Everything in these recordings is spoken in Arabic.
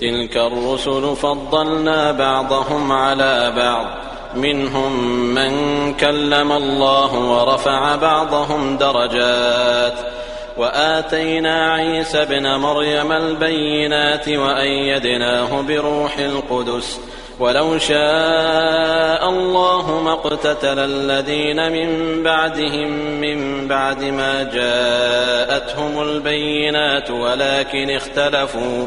تلك الرسل فضلنا بعضهم على بعض. منهم من كلم الله ورفع بعضهم درجات. وآتينا عيسى بن مريم البينات وأيدناه بروح القدس. ولو شاء الله ما اقتتل الذين من بعدهم من بعد ما جاءتهم البينات ولكن اختلفوا.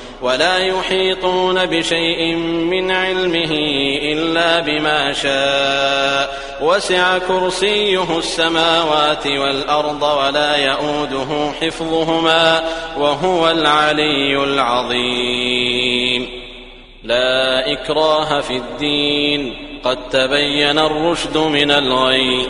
ولا يحيطون بشيء من علمه إلا بما شاء. وسع كرسيه السماوات والأرض ولا يؤده حفظهما وهو العلي العظيم. لا إكراه في الدين. قد تبين الرشد من الغيب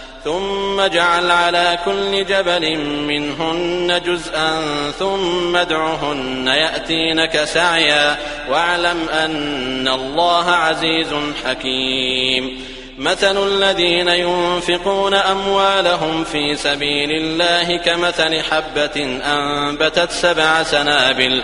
ثم جعل على كل جبل منهن جزءا ثم ادعهن يأتينك سعيا واعلم أن الله عزيز حكيم. مثل الذين ينفقون أموالهم في سبيل الله كمثل حبة أنبتت سبع سنابل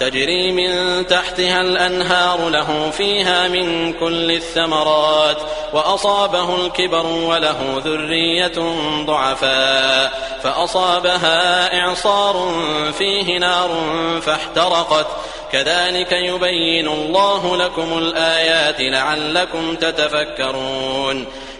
تجري من تحتها الأنهار له فيها من كل الثمرات وأصابه الكبر وله ذرية ضعفاء فأصابها إعصار فيه نار فاحترقت كذلك يبين الله لكم الآيات لعلكم تتفكرون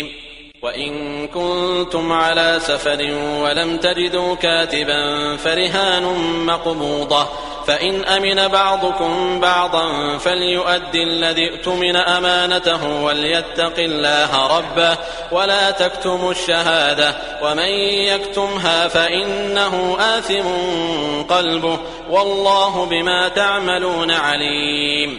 الرجيم وإن كنتم على سفر ولم تجدوا كاتبا فرهان مقبوضة. فإن أمن بعضكم بعضا فليؤدي الذي اؤتمن أمانته وليتق الله ربه ولا تكتموا الشهادة. ومن يكتمها فإنه آثم قلبه والله بما تعملون عليم.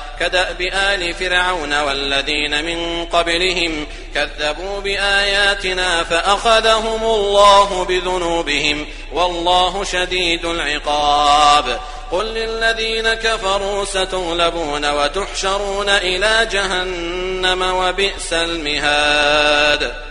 كدأب آل فرعون والذين من قبلهم كذبوا بآياتنا فأخذهم الله بذنوبهم والله شديد العقاب. قل للذين كفروا ستغلبون وتحشرون إلى جهنم وبئس المهاد.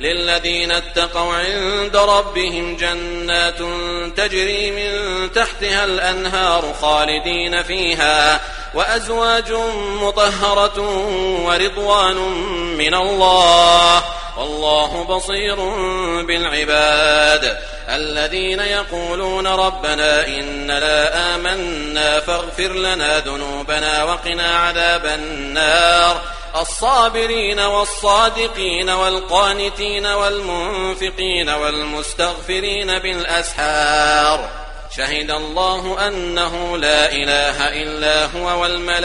للذين اتقوا عند ربهم جنات تجري من تحتها الأنهار خالدين فيها وأزواج مطهرة ورضوان من الله والله بصير بالعباد الذين يقولون ربنا إننا آمنا فاغفر لنا ذنوبنا وقنا عذاب النار الصابرين والصادقين والقانتين والمنفقين والمستغفرين بالأسحار. شهد الله أنه لا إله إلا هو والملائكة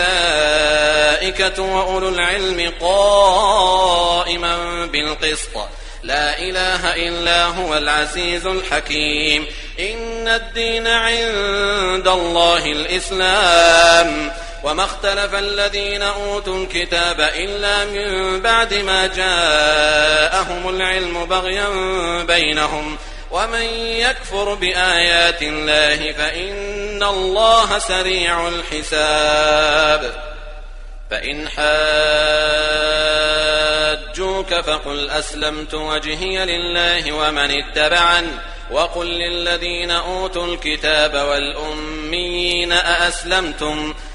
وأولو العلم قائما بالقسط. لا إله إلا هو العزيز الحكيم. إن الدين عند الله الإسلام. وما اختلف الذين أوتوا الكتاب إلا من بعد ما جاءهم العلم بغيا بينهم ومن يكفر بآيات الله فإن الله سريع الحساب فإن حاجوك فقل أسلمت وجهي لله ومن اتبعا وقل للذين أوتوا الكتاب والأمين أأسلمتم؟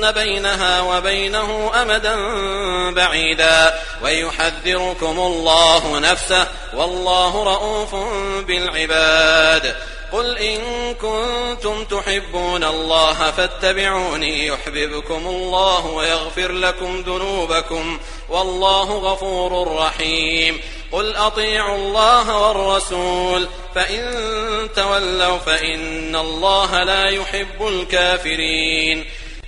إن بينها وبينه أمدا بعيدا ويحذركم الله نفسه والله رؤوف بالعباد قل إن كنتم تحبون الله فاتبعوني يحببكم الله ويغفر لكم ذنوبكم والله غفور رحيم قل أطيعوا الله والرسول فإن تولوا فإن الله لا يحب الكافرين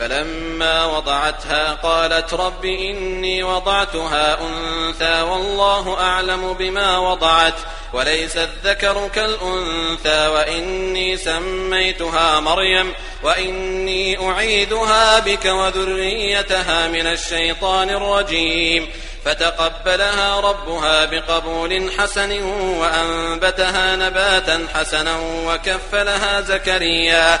فلما وضعتها قالت رب إني وضعتها أنثى والله أعلم بما وضعت وليس الذكر كالأنثى وإني سميتها مريم وإني أعيدها بك وذريتها من الشيطان الرجيم فتقبلها ربها بقبول حسن وأنبتها نباتا حسنا وكفلها زكريا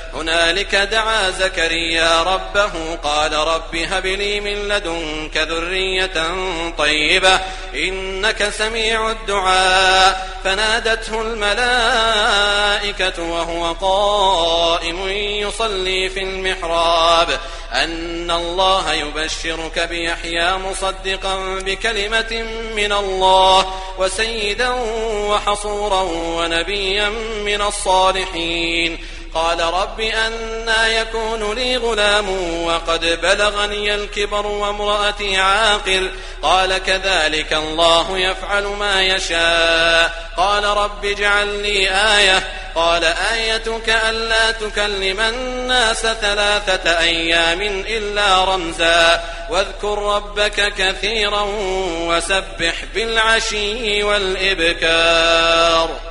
هنالك دعا زكريا ربه قال رب هب لي من لدنك ذرية طيبة إنك سميع الدعاء. فنادته الملائكة وهو قائم يصلي في المحراب. أن الله يبشرك بيحيى مصدقا بكلمة من الله وسيدا وحصورا ونبيا من الصالحين. قال رب أنا يكون لي غلام وقد بلغني الكبر وامرأتي عاقل. قال كذلك الله يفعل ما يشاء. قال رب اجعل لي آية. قال آيتك ألا تكلم الناس ثلاثة أيام إلا رمزا. واذكر ربك كثيرا وسبح بالعشي والإبكار.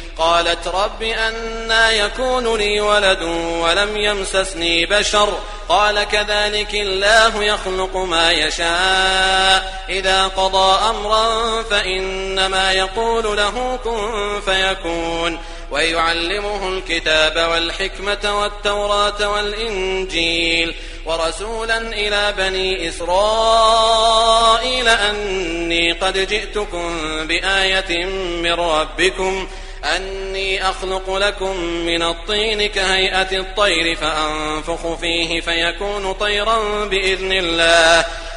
قالت رب أنا يكون لي ولد ولم يمسسني بشر. قال كذلك الله يخلق ما يشاء. إذا قضى أمرا فإنما يقول له كن فيكون. ويعلمه الكتاب والحكمة والتوراة والإنجيل. ورسولا إلى بني إسرائيل أني قد جئتكم بآية من ربكم ۖ. أني أخلق لكم من الطين كهيئة الطير فأنفخ فيه فيكون طيرا بإذن الله.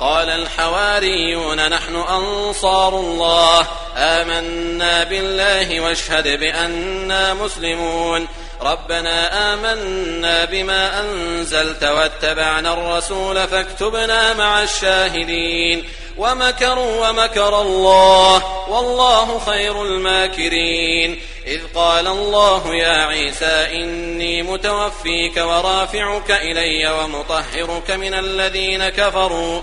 قال الحواريون نحن أنصار الله. آمنا بالله واشهد بأننا مسلمون. ربنا آمنا بما أنزلت واتبعنا الرسول فاكتبنا مع الشاهدين. ومكروا ومكر الله. والله خير الماكرين. إذ قال الله يا عيسى إني متوفيك ورافعك إلي ومطهرك من الذين كفروا.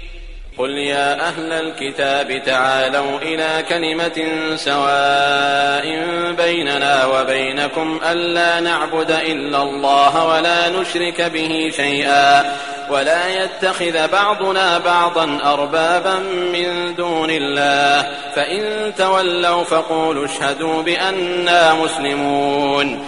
قل يا أهل الكتاب تعالوا إلى كلمة سواء بيننا وبينكم ألا نعبد إلا الله ولا نشرك به شيئا ولا يتخذ بعضنا بعضا أربابا من دون الله فإن تولوا فقولوا اشهدوا بأننا مسلمون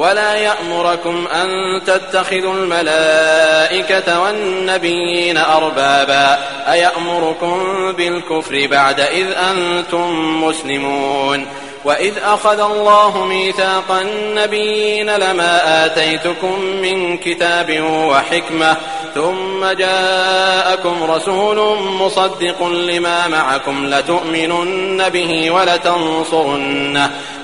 ولا يأمركم أن تتخذوا الملائكة والنبيين أربابا أيأمركم بالكفر بعد إذ أنتم مسلمون وإذ أخذ الله ميثاق النبيين لما آتيتكم من كتاب وحكمة ثم جاءكم رسول مصدق لما معكم لتؤمنن به ولتنصرنه